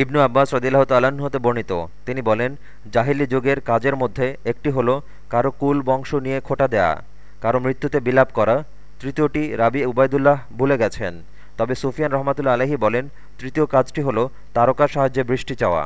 ইবনু আব্বাস রদিল্লাহ তালাহ হতে বর্ণিত। তিনি বলেন, জাহিলি যুগের কাজের মধ্যে একটি হলো কারও কুল বংশ নিয়ে খোটা দেয়া, কারও মৃত্যুতে বিলাপ করা, তৃতীয়টি রাবি উবায়দুল্লাহ ভুলে গেছেন। তবে সুফিয়ান রহমাতুল্লা আলহী বলেন, তৃতীয় কাজটি হলো তারকার সাহায্যে বৃষ্টি চাওয়া।